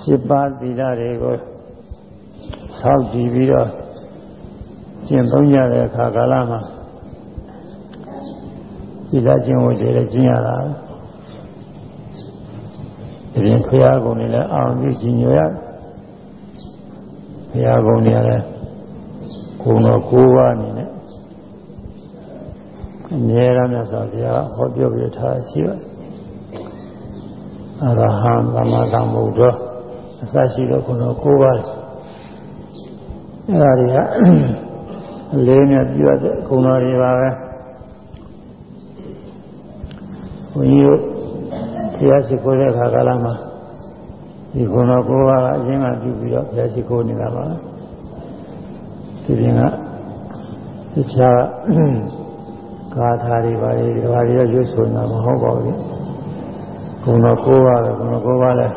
ရှစ်ပါးသီလတွေကိုဆောက်တည်ပြီးတော့ကျင့်သုံးကြတဲ့အခါကာလမှာသီလကျင့်ဝတ်တွေလည်းကျင့်ရတာဒီရင်ဖရာကုံတွေလည်းအောင်ပြီးကျင့်ရဖရာကုံတွေလည်းကုံတော်၉ပါးအနေနဲ့အမြဲတမ်းမြတ်စွာဘုရားဟောပြောပြထားရှိပါတယ် အရဟံသမ္မာသမ္ဗုဒ္ဓအစရှိသောခုန၉ပါးအဲ့ဒါတွေကအလေးနဲ့ပြည့်တဲ့ခုနတော်တွေပါပဲဘုန်းကြီးတို့ဘုရားရှိခိုးတဲ့အခါကာလမှာဒီခုန၉ပါးကအရင်ကပြုပြီးတော့ဘုရားရှိခိုးနေတာပါဒီပြင်ကတခြားဂါထာတွေပါလေဒီဘာတွေရွတ်ဆိုတာမဟုတ်ပါဘူး ဘုံတော်ကိုးပါးပဲဘုံတော်ကိုးပါးလဲ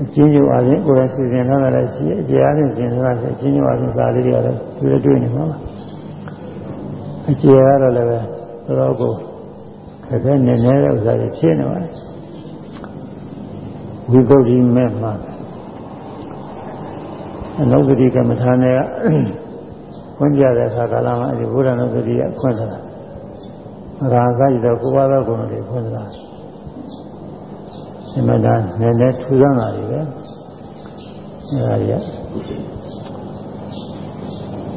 အချင်းချင်းအားဖြင့်ကိုယ်ရဲ့စီစဉ်ထားတာလည်းရှိအကျေအားဖြင့်စီစဉ်ထားတာအချင်းချင်းအားဖြင့်စာလေးတွေကလည်းတွေ့တွေ့နေမှာပါအကျေကတော့လည်းပဲတော်တော်ကိုခက်ခဲနေနေတဲ့ဥစ္စာတွေဖြစ်နေပါတယ်ဝိသုဒ္ဓိမဲ့မှာအနုပတိကမ္မထာနဲ့ခွင့်ပြတဲ့အခါကာလမှာအဲဒီဘုရားနုပတိကခွင့်သလားရာဇာကြီးတော့ကိုယ်ပါသောကုံတွေခွင့်သ လားအမှန်တန်နည်းနည်းထူးဆန်းတာတွေပဲအဲဒါကြီး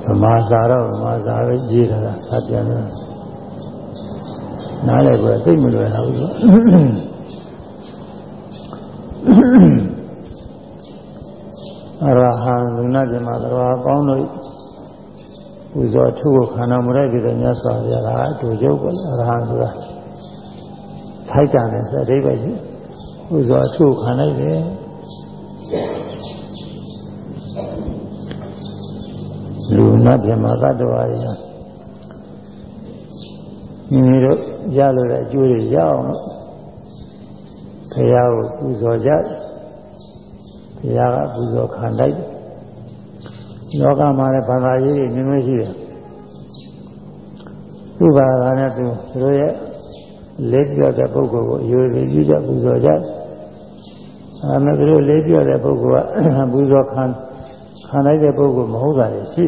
ဗမာစာတော့ဗမာစာပဲရေးထားတာသာပြန်တယ်နားလည်းကိုသိမလွယ်တော့ဘူးအရဟံလူနာပြမတော်ကောင်းတို့ပူဇော်ထုကိုခန္ဓာမရိုက်ပြီးတော့မြတ်စွာဘုရားကအတူရုပ်ပဲအရဟံဆိုတာထိုက်တန်တယ်ဆိုအဓိပ္ပာယ်ရှိ ပူဇော်ထုခံလိုက်တယ်လူနာပြမသတ္တဝါတွေမိမိတို့ရလို့တဲ့အကျိုးတွေရအောင်လို့ဘုရားကိုပူဇော်ကြဘုရားကပူဇော်ခံလိုက်တယ်လောကမှာလည်းဘာသာရေးတွေမျိုးမျိုးရှိတယ်သူ့ဘာသာနဲ့သူတို့ရဲ့လေးပြောတဲ့ပုဂ္ဂိုလ်ကိုအယုဒိပြုကြပူဇော်ကြ အဲမဲ့သူတို့လေးပြောတဲ့ပုဂ္ဂိုလ်ကပူဇော်ခံခံလိုက်တဲ့ပုဂ္ဂိုလ်မဟုတ်တာရှိ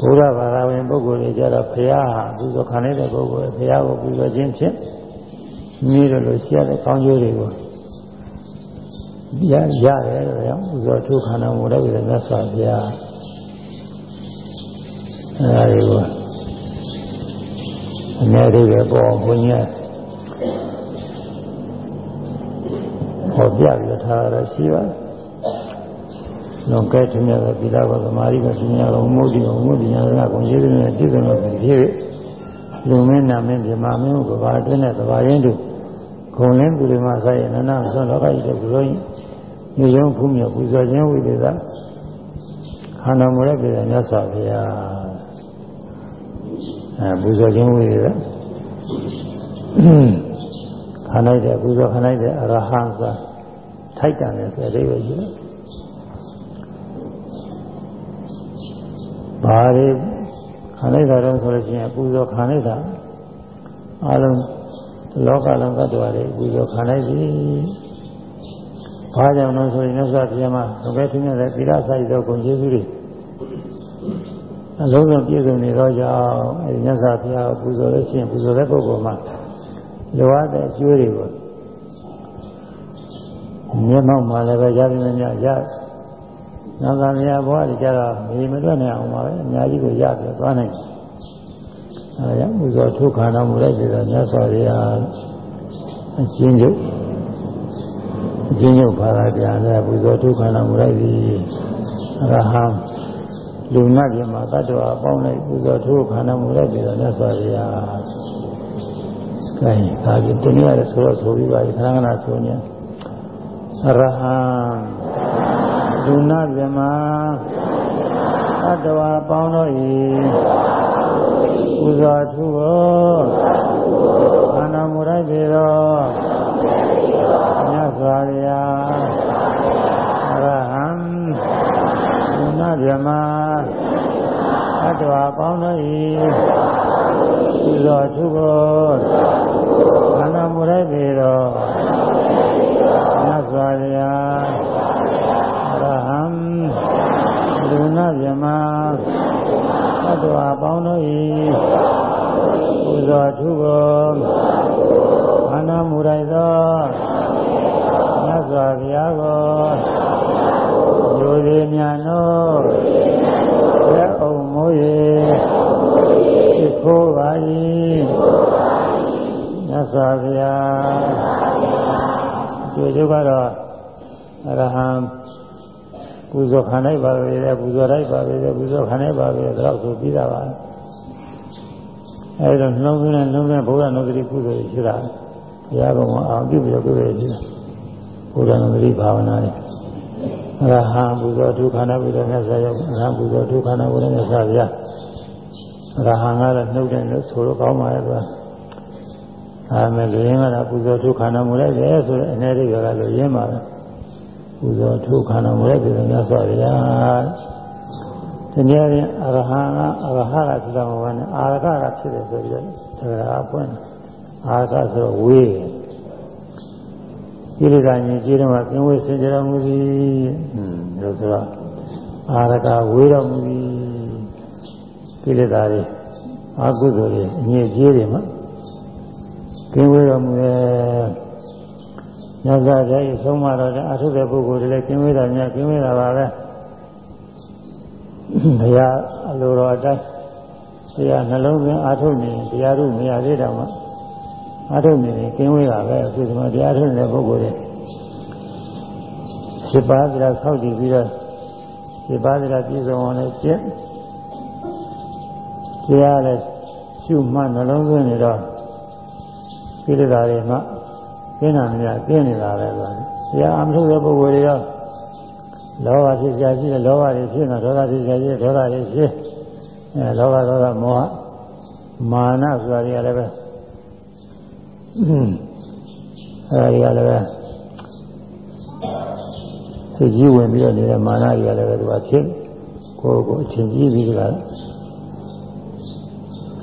ဘုရားဘာသာဝင်ပုဂ္ဂိုလ်တွေကြတော့ဘုရားဟာပူဇော်ခံလိုက်တဲ့ပုဂ္ဂိုလ်ဘုရားကိုပူဇော်ခြင်းဖြင့်မိတို့လိုရှိရတဲ့ကောင်းကျိုးတွေကိုရရတယ်လို့ရောဥဇောထုခန္ဓာမူတဲ့ပြည့်မြတ်စွာဘုရားအဲဒါတွေကိုအများကြီးပဲပေါ်ဘုန်းကြီး ဟောပြပြီးထားရရှိပါလွန်ကဲထင်ရတဲ့သီလကသမာဓိကပညာကမုဒ္ဒိကမုဒ္ဒိညာကကိုရေးတဲ့ပြည့်စုံလို့ဖြစ်လူမင်းနာမင်းပြမမင်းကိုဘာအတွင်းနဲ့သဘာရင်းတို့ဂုံလင်းသူတွေမှာဆိုင်ရနနာဆွမ်းလောကကြီးတဲ့ဘုရားကြီးမြေရုံဖူးမြေပူဇော်ခြင်းဝိသေသခန္ဓာမူရဲ့ပြည်မြတ်စွာဘုရားအဲပူဇော်ခြင်းဝိသေသ ခန္ဓာတဲ့ပူဇော်ခန္ဓာတဲ့အရဟံသာထိုက်တန်တယ်ဆိုတဲ့အဓိပ္ပာယ်ကြီးတယ်ဘာတွေခန္ဓာတာတော့ဆိုလို့ရှိရင်ပူဇော်ခန္ဓာတာအလုံးလောကလုံးသတ္တဝါတွေပူဇော်ခန္ဓာစီဘာကြောင့်လဲဆိုရင်မြတ်စွာဘုရားမှာဘယ်ထင်းရတဲ့သီလဆိုင်သောဂုဏ်ကျေးဇူးတွေအလုံးစုံပြည့်စုံနေတော့ကြောင့်အဲဒီမြတ်စွာဘုရားကိုပူဇော်လို့ရှိရင်ပူဇော်တဲ့ပုဂ္ဂိုလ်မှာ လိုအပ်တဲ့အကျိုးတွေကိုမျက်မှောက်မှာလည်းပဲရပြီမများရနာဂမယဘဝတွေကြတော့မေမတွက်နိုင်အောင်ပါပဲအများကြီးကိုရပြသွားနိုင်တယ်အဲဒါကြောင့်ပူဇော်ထုတ်ခန္ဓာမူလိုက်ပြီးတော့မြတ်စွာဘုရားအရှင်းချုပ်အချင်းချုပ်ဘာသာပြန်လဲပူဇော်ဒုက္ခနာမူလိုက်ပြီအရဟံလူနာပြမှာတတ္တဝါပေါင်းလိုက်ပူဇော်ဒုက္ခနာမူလိုက်ပြီတော့မြတ်စွာဘုရား ကဲဒါကြတနည်းရဆိုတော့ဆိုပြီးပါခဏခဏဆိုနေအရဟံလူနာပြမှာတတ္တဝါပေါင်းတော့ဤပူဇော်ထုကိုခန္ဓာမူလိုက်ပြီတော့မြတ်စွာဘုရားအရဟံဘုနာဗြဟ္မာအတ္တဝါပေါင်းတို့၏ ပူဇော်ထုဖို့ခန္ဓာမူရိုက်ပြီတော်မြတ်စွာဘုရားအရဟံလူနာမြမသတ္တဝါပေါင်းတို့၏ပူဇော်ထုဖို့ ခံလိုက်ပါပဲလေပူဇော်လိုက်ပါပဲလေပူဇော်ခံလိုက်ပါပဲတော့ဆိုပြီးတာပါအဲဒီတော့နှလုံးသွင်းနဲ့နှလုံးသွင်းဘုရားနုဒတိကုသိုလ်ရှိတာဘုရားကအောင်ပြုပြီးတော့ကုသိုလ်ရှိတာဘုရားနုဒတိဘာဝနာနဲ့အရဟံပူဇော်ဒုက္ခနာဘုရားမြတ်စွာဘုရားအရဟံပူဇော်ဒုက္ခနာဘုရားမြတ်စွာဘုရားအရဟံကတော့နှုတ်တယ်လို့ဆိုလို့ကောင်းပါရဲ့ကွာဒါမဲ့လူရင်းကတော့ပူဇော်ဒုက္ခနာမူလိုက်တယ်ဆိုတော့အနေနဲ့ကလည်းရင်းပါပဲပူ ဇော်ဒုက္ခနာမူလိုက်တယ်မြတ်စွာဘုရားဒီနေ့ရင်အရဟံကအရဟကဆိုတာမဟုတ်နဲ့အာရကကဖြစ်တယ်ဆိုပြီးတော့ဒါကပွင့်အာရကဆိုတော့ဝေးတယ်ကိလေသာညင်ကြီးတော့ကင်းဝေးစင်ကြတော်မူသည်ဟွန်းလို့ဆိုတော့အာရကဝေးတော်မူသည်ကိလေသာတွေအကုသိုလ်တွေအငြိကြီးတွေမှာကင်းဝေးတော်မူရဲ့ ညဇာတဲ့ဆုံးမတော်တဲ့အထုတဲ့ပုဂ္ဂိုလ်တွေလည်းကင်းဝေးတာများကင်းဝေးတာပါပဲဘုရားအလိုတော်အတိုင်းတရားနှလုံးသွင်းအာထုနေတရားတို့မရသေးတော့မှအာထုနေရင်ကင်းဝေးတာပဲအခုဒီမှာတရားထုနေတဲ့ပုဂ္ဂိုလ်တွေစိပါးတရားဆောက်တည်ပြီးတော့စိပါးတရားပြည့်စုံအောင်လည်းကျင့်တရားလည်းရှုမှတ်နှလုံးသွင်းနေတော့ကိလေသာတွေမှ ကျင်းတာများကျင်းနေတာပဲကွာတရားအမှုတဲ့ပုဂ္ဂိုလ်တွေရောလောဘဖြစ်ကြရှိတယ်လောဘတွေဖြစ်နေဒေါသဖြစ်ကြရှိတယ်ဒေါသတွေဖြစ်အဲလောဘဒေါသမောဟမာနဆိုတာတွေကလည်းပဲအဲဒီကလည်းပဲစိတ်ကြီးဝင်ပြီးတော့နေတဲ့မာနတွေကလည်းပဲသူကဖြစ်ကိုယ်ကိုအချင်းကြီးပြီးကြတာ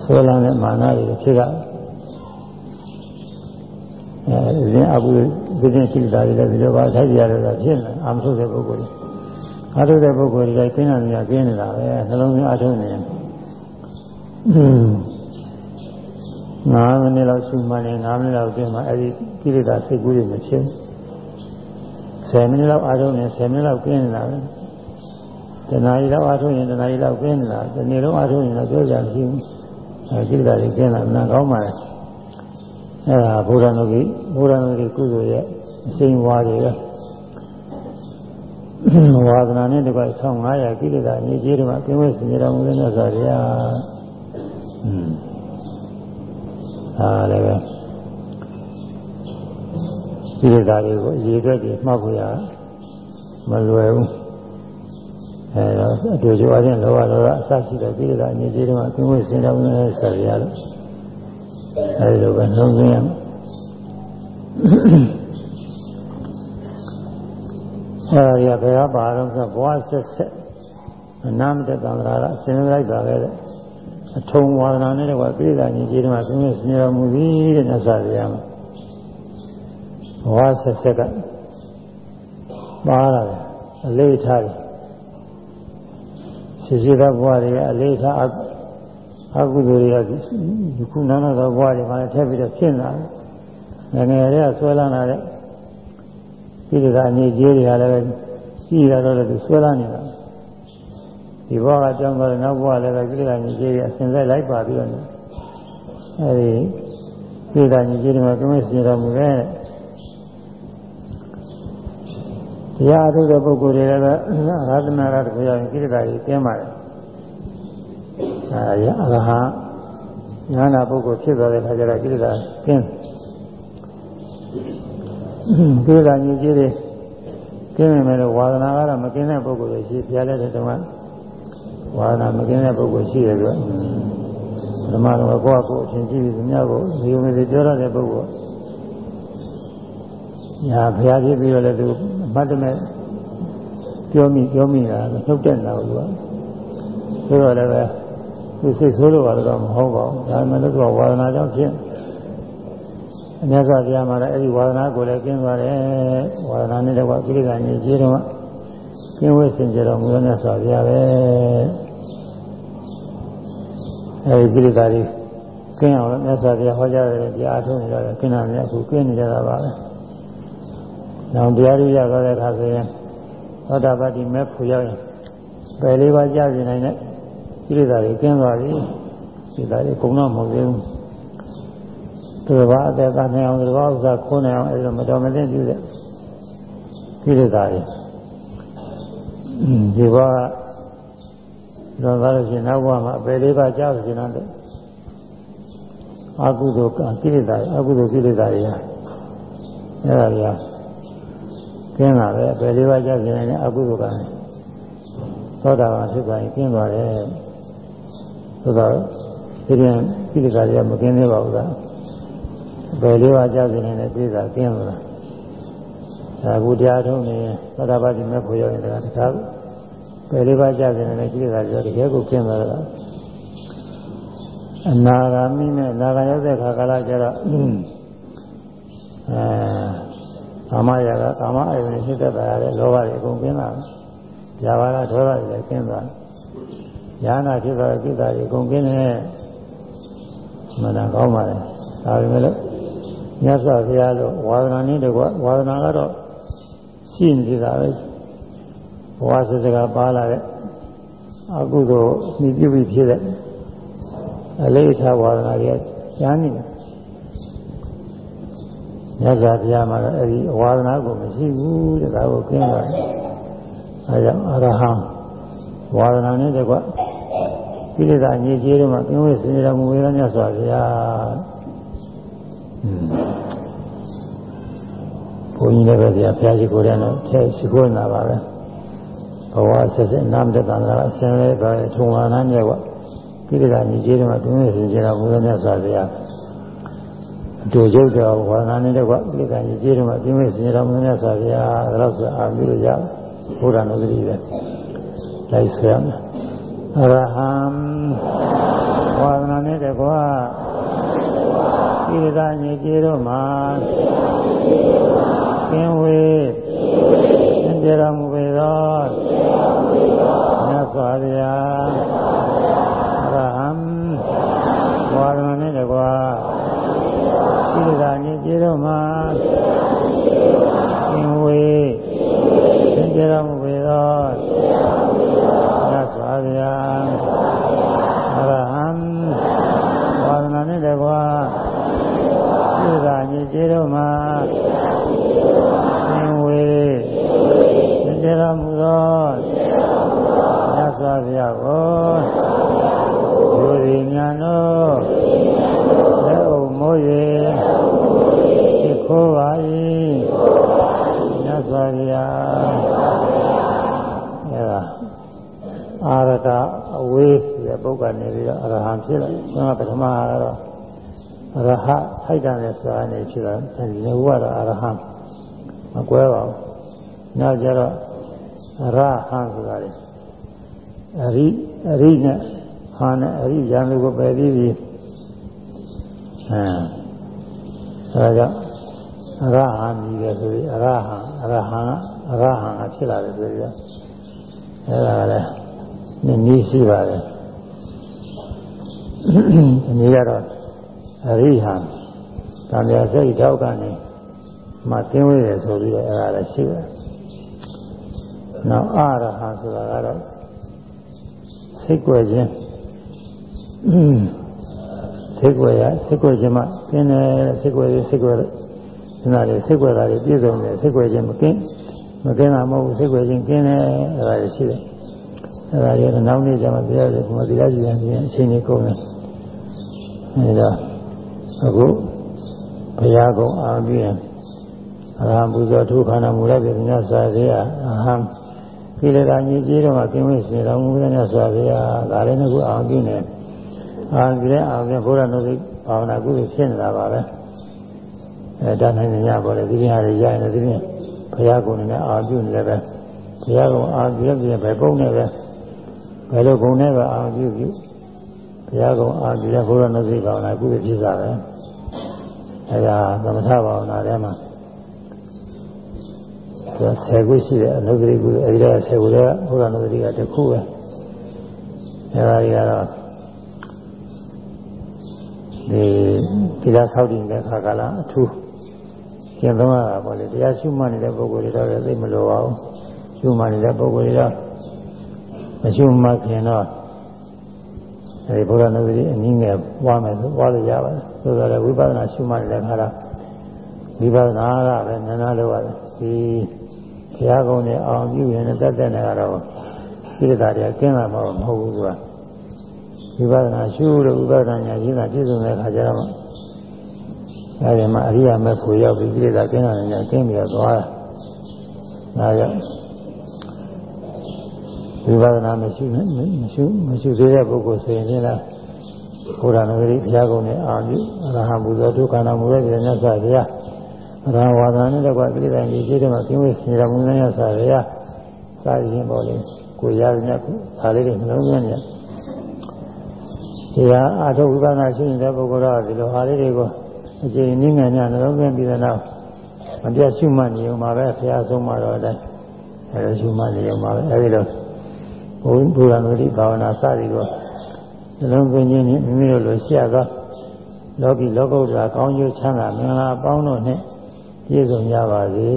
ဆွဲလန်းတဲ့မာနတွေဖြစ်တာ အဲဒီအကူဒီနေ့ရှိတာတွေလည်းဒီလိုပါထိုက်ကြရတာဖြစ်နေအာမထုတ်တဲ့ပုဂ္ဂိုလ်တွေအာထုတ်တဲ့ပုဂ္ဂိုလ်တွေကကျင်းတာများကျင်းနေတာပဲနှလုံးသွင်းအာထုတ်နေတယ်ငါးမိနစ်လောက်ရှိမှလည်းငါးမိနစ်လောက်ကျင်းမှအဲဒီကိလေသာစိတ်ကူးတွေမဖြစ်10မိနစ်လောက်အာထုတ်နေ10မိနစ်လောက်ကျင်းနေတာပဲတဏှာကြီးလောက်အာထုတ်ရင်တဏှာကြီးလောက်ကျင်းနေတာဒီနေ့လုံးအာထုတ်ရင်တော့ပြောကြမရှိဘူးအဲကိလေသာတွေကျင်းလာမှန်ကောင်းပါလေ အဲဒါဘုရားနုကိဘုရားနုကိကုသိုလ်ရဲ့အစိမ်ဝါတွေပဲဝါဒနာနဲ့တကွ1500ကိလေသာအနည်းကြီးတွေမှာကျင်းဝဲစင်ကြတော်မူတဲ့မြတ်စွာဘုရားอืมအားလည်းပဲကိလေသာတွေကိုအရေးအတွက်တွေမှတ်ဖို့ရမလွယ်ဘူးအဲတော့အတူတူအချင်းလောဘဒေါသအစရှိတဲ့ကိလေသာအနည်းကြီးတွေမှာကျင်းဝဲစင်တော်မူတဲ့မြတ်စွာဘုရားလို့ အဲဒီလိုပဲနှုံးသွင်းရမယ်အဲဒီကဘယ်ကပါတော့ဆိုဘဝဆက်ဆက်အနာမတသံဃာကအစဉ်လိုက်ပါပဲတဲ့အထုံဝါဒနာနဲ့တကွာပြိဿညီကြီးတို့ကသူမျိုးဆင်းရဲမှုသည်တဲ့မြတ်စွာဘုရားမှာဘဝဆက်ဆက်ကပါလာတယ်အလေးထားတယ်ရှိရှိသောဘဝတွေကအလေးထား အကုသိုလ်တွေကဒီခုနနာသောဘဝတွေမှာထည့်ပြီးတော့ဖြစ်လာတယ်ငယ်ငယ်လေးကဆွဲလန်းလာတဲ့ဒီကအနေကြီးတွေကလည်းကြည့်ရတော့လည်းသူဆွဲလန်းနေတာဒီဘဝကကြောင်းတော့နောက်ဘဝလည်းပဲကိလေသာညစ်ကြေးတွေအစဉ်ဆက်လိုက်ပါပြီးတော့အဲဒီကိလေသာညစ်ကြေးတွေမှာကင်းဝေးစေတော်မူတဲ့တရားအထုတဲ့ပုဂ္ဂိုလ်တွေလည်းအာသနာရတခုရောက်ရင်ကိလေသာတွေကျင်းပါတယ် အဲဒီအရဟံညာနာပုဂ္ဂိုလ်ဖြစ်သွားတဲ့အခါကျတော့ကိလေသာကျင်းကိလေသာညစ်ကြေးတွေကျင်းနေမယ်လို့ဝါဒနာကတော့မကျင်းတဲ့ပုဂ္ဂိုလ်တွေရှိပြရတဲ့တုန်းကဝါဒနာမကျင်းတဲ့ပုဂ္ဂိုလ်ရှိတယ်ကွဓမ္မတော်ကိုယ့်အကိုအချင်းကြည့်ပြီးသူများကိုဒီလိုမျိုးပြောရတဲ့ပုဂ္ဂိုလ်ညာဘုရားဖြစ်ပြီးတော့လည်းသူအမှတ်တမဲ့ပြောမိပြောမိတာနှုတ်တဲ့နာဘူးကွဆိုတော့လည်း ပဲသူစိတ်ဆိုးလို့ပါတော့မဟုတ်ပါဘူးဒါမှလည်းသူကဝါဒနာကြောင့်ဖြစ်အများစွာတရားမှာလည်းအဲ့ဒီဝါဒနာကိုလည်းကျင်းသွားတယ်ဝါဒနာနဲ့တော့ကိလေသာညစ်ကြေးတော့ကျင်းဝဲစင်ကြတော်မူတဲ့မြတ်စွာဘုရားပဲအဲဒီကိလေသာတွေကင်းအောင်လို့မြတ်စွာဘုရားဟောကြားတယ်တရားထုံးနေတော့ကင်းတာလည်းအခုကင်းနေကြတာပါပဲ။နောက်တရားရရတော့တဲ့အခါဆိုရင်သောတာပတိမဲ့ဖူရောက်ရင်ပယ်လေးပါးကြာစီနိုင်တဲ့ ကိလေသာတွေကင်းသွားပြီ။ကိလေသာတွေကုန်တော့မဟုတ်သေးဘူး။သူတော်အသက်သာနိုင်အောင်သူတော်ဥစ္စာခိုးနိုင်အောင်အဲဒီလိုမတော်မသင့်ပြုတဲ့ကိလေသာတွေဒီဘောကတော့ဒါလို့ရှိရင်နောက်ဘဝမှာအပေလေးပါးကြားလို့ရှိရင်တော့အကုသိုလ်ကိလေသာအကုသိုလ်ကိလေသာတွေအဲ့ဒါတွေကကျင်းလာတယ်အပေလေးပါးကြားခြင်းနဲ့အကုသိုလ်ကံသောတာပန်ဖြစ်သွားရင်ကျင်းသွားတယ် ဆိုတော့ဒီရင်ကိလေသာတွေကမကျင်းသေးပါဘူးလားအပေလေးပါးကြားခြင်းနဲ့ပြည့်စုံကျင်းသွားတာအခုတရားထုံးနေသောတာပတိမဲ့ဖို့ရောက်ရင်တခါပယ်လေးပါးကြတယ်လည်းကိလေသာတွေတကယ်ကိုကျင်းသွားတာအနာဂါမိနဲ့နာဂါရောက်တဲ့ခါကာလကျတော့အဲကာမရာကကာမအယုန်ဖြစ်တတ်တာလေလောဘတွေအကုန်ကျင်းလာတယ်။ဇာဝရဒေါသတွေလည်းကျင်းသွားတယ်။ ညာနာဖြစ်သွားတဲ့ကိစ္စတွေအကုန်ကျင်းနေမှန်တာကောင်းပါလေ။ဒါပေမဲ့လို့မြတ်စွာဘုရားလို့ဝါဒနာနည်းတကွဝါဒနာကတော့ရှိနေတာပဲ။ဘဝစစကပါလာတဲ့အကုသိုလ်မြည်ပြုပြီးဖြစ်တဲ့အလေးထားဝါဒနာတွေကျမ်းနေတယ်မြတ်စွာဘုရားမှာလည်းအဲဒီဝါဒနာကိုမရှိဘူးတဲ့ဒါကိုကျင်းသွားတယ်အဲကြောင့်အရဟံဝါဒနာနဲ့တကွ ကိလေသာညစ်ကြေးတွေမှာပြင်းဝဲစင်ကြတော်မူဝေဒမြတ်စွာဘုရားဘုန်းကြီးလည်းပဲဗျာဘုရားရှိခိုးတယ်တော့ထဲရှိခိုးနေတာပါပဲဘဝဆက်ဆက်နာမတ္တံကအရှင်လေးပါထုံလာနာနဲ့ကကိလေသာညီကျေးတွေမှာတွင်းနေစဉ်ကြတာဘုရားမြတ်စွာဘုရားအတူရုပ်တော်ဝါနာနဲ့ကကိလေသာညီကျေးတွေမှာတွင်းနေစဉ်ကြတာဘုရားမြတ်စွာဘုရားဒါတော့ဆိုအာပြီးလို့ရဘုရားနုဒတိပဲလိုက်ဆွေရမယ် အရဟံဝါနာနဲ့တကွာကိလေသာညီကျေးတို့မှာသင်ဝေသင်ကြတော်မူပေသောမြတ်စွာဘုရားရဟံဝါရမနဲ့တကွာသီလသာညကျေတော်မှာသင်ဝေသင်ကြတော်မူပေသောမြတ်စွာဘုရားရဟံဝါရမနဲ့တကွာသီလသာညကျေတော်မှာသင်ဝေသင်ကြတော်မူသောစွာဘုရားကိုလူရည်ညာတို့လက်အုပ်မိုး၍သိခိုးပါ၏မြတ်စွာဘုရားအဲဒါအာရတအဝေးဆိုတဲ့ပုဂ္ဂိုလ်နေပြီးတော့အရဟံဖြစ်တယ်။ဒါကပထမကတော့အရဟ ထိုက်တန်တဲ့ဆိုတာနေဖြစ်တာဒီလိုကတော့အရဟံမကွဲပါဘူး။နောက်ကျတော့အရဟံဆိုတာလေအရိအရိနဲ့ဟာနဲ့အရိရံလူကိုပယ်ပြီးပြီအဲဒါကြောင့်အရဟံကြီးတယ်ဆိုပြီးအရဟံအရဟံအရဟံကဖြစ်လာတယ်ဆိုပြီးတော့အဲဒါကလည်းနည်းနည်းရှိပါတယ်ဒီနေ့ကတော့အရိဟံ တန်မြတ်စိတ်ထောက်ကနေမှသင်ဝေးတယ်ဆိုပြီးတော့အဲဒါလည်းရှိတယ်နောက်အရဟံဆိုတာကတော့စိတ်ွယ်ခြင်းစိတ်ွယ်ရစိတ်ွယ်ခြင်းမှကျင်းတယ်စိတ်ွယ်ရစိတ်ွယ်စနာတွေစိတ်ွယ်တာတွေပြည့်စုံတယ်စိတ်ွယ်ခြင်းမကင်းမကင်းတာမဟုတ်ဘူးစိတ်ွယ်ခြင်းကင်းတယ်အဲဒါရှိတယ်အဲဒါရတဲ့နောက်နေ့ကျမှတရားတွေဒီမှာတရားကြည့်ရင်အချိန်ကြီးကုန်တယ်အဲဒါအခု ဘုရားကုံအာပြီးရင်အရဟံပူဇော်ထုခန္ဓာမူလိုက်တဲ့မြတ်စွာဘုရားအဟံကိလေသာညစ်ကြေးတော့ကင်းဝေးစေတော်မူတဲ့မြတ်စွာဘုရားဒါလည်းငါကအောင်ပြုနေအောင်ပြုတဲ့အောင်ပြုဘုရားနုစိဘာဝနာကုသိုလ်ဖြစ်နေတာပါပဲအဲဒါနိုင်နေရပါလေဒီပြဟာတွေရရင်ဒီပြဘုရားကုံနဲ့အောင်ပြုနေလည်းပဲဘုရားကုံအောင်ပြုပြီးပဲကုန်းနဲ့ပဲဘယ်လိုကုံနဲ့ပဲအောင်ပြုပြုဘုရားကုံအောင်ပြုတဲ့ဘုရားနုစိဘာဝနာကုသိုလ်ဖြစ်တာပဲ အဲဒါသမထဘာဝနာထဲမှာသူက10ခုရှိတယ်အနုဂရိကုအဲဒီတော့10ခုတည်းကဘုရားနုဂရိကတစ်ခုပဲအဲဒါကြီးကတော့ဒီဒီလားဆောက်တည်တဲ့ခါကလာအထူးကျင့်သုံးရတာပေါ့လေတရားရှုမှတ်နေတဲ့ပုဂ္ဂိုလ်တွေတော့သိမလိုပါဘူးရှုမှတ်နေတဲ့ပုဂ္ဂိုလ်တွေတော့မရှုမှတ်ခင်တော့ အဲဒီဘုရားနဂရီအနည်းငယ်ပွားမယ်ဆိုပွားလို့ရပါတယ်ဆိုတော့ဝိပဿနာရှုမှတ်နေတဲ့ခါကဝိပဿနာကပဲနည်းနည်းလိုပါတယ်ဒီဘုရားကုံနဲ့အောင်ပြုရင်တက်တက်နေကတော့ဣဒ္ဓတာတွေကကျင်းလာမှာမဟုတ်ဘူးကွာဝိပဿနာရှုလို့ဝိပဿနာဉာဏ်ရင်းတာပြည့်စုံတဲ့အခါကျတော့အဲဒီမှာအရိယာမေဖို့ရောက်ပြီးဣဒ္ဓတာကျင်းလာနေတယ်ကျင်းပြီးတော့သွားတာဒါကြောင့် ဝိပဿနာမရှိမရှိမရှိသေးတဲ့ပုဂ္ဂိုလ်ဆိုရင်လည်းဘုရားနဂရီဘုရားကုံနဲ့အာမြအရဟံဘုဇောဒုက္ခနာမူရဲ့ဉာဏ်ဆက်ဘုရားအရဟံဝါဒနာနဲ့တကွပြိတ္တန်ကြီးရှိတယ်မှာကျင်းဝေစေရမူနဲ့ဆက်ဘုရားစာရင်ပေါ်လေကိုရရတဲ့ဒါလေးတွေနှလုံးသွင်းနေတရားအာထုဝိပဿနာရှိနေတဲ့ပုဂ္ဂိုလ်တော့ဒီလိုဟာလေးတွေကိုအကျဉ်းနည်းငယ်များနှလုံးသွင်းပြီးတဲ့နောက်မပြတ်ရှုမှတ်နေုံမှာပဲဆရာဆုံးမှာတော့တဲ့အဲရှုမှတ်နေုံမှာပဲအဲဒီတော့ ဘုဘုရားနုတိဘာဝနာစသည်ကိုနှလုံးသွင်းခြင်းနဲ့မိမိတို့လိုရှက်သောလောကီလောကုတ္တရာကောင်းကျိုးချမ်းသာမင်္ဂလာအပေါင်းတို့နဲ့ပြည့်စုံကြပါစေ